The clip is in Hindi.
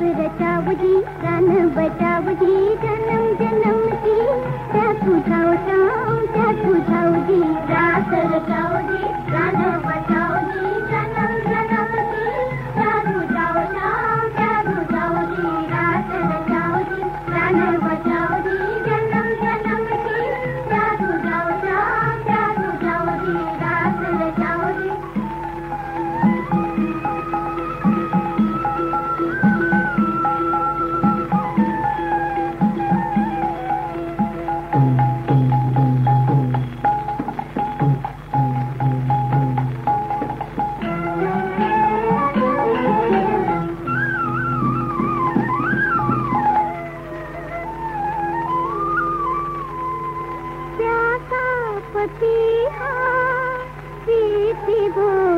रात रचाओ जी रन बचाओ जी जन्म जन्म की क्या सुझाओ जाओ जी रात रचाओ पतिहा प्रीति गो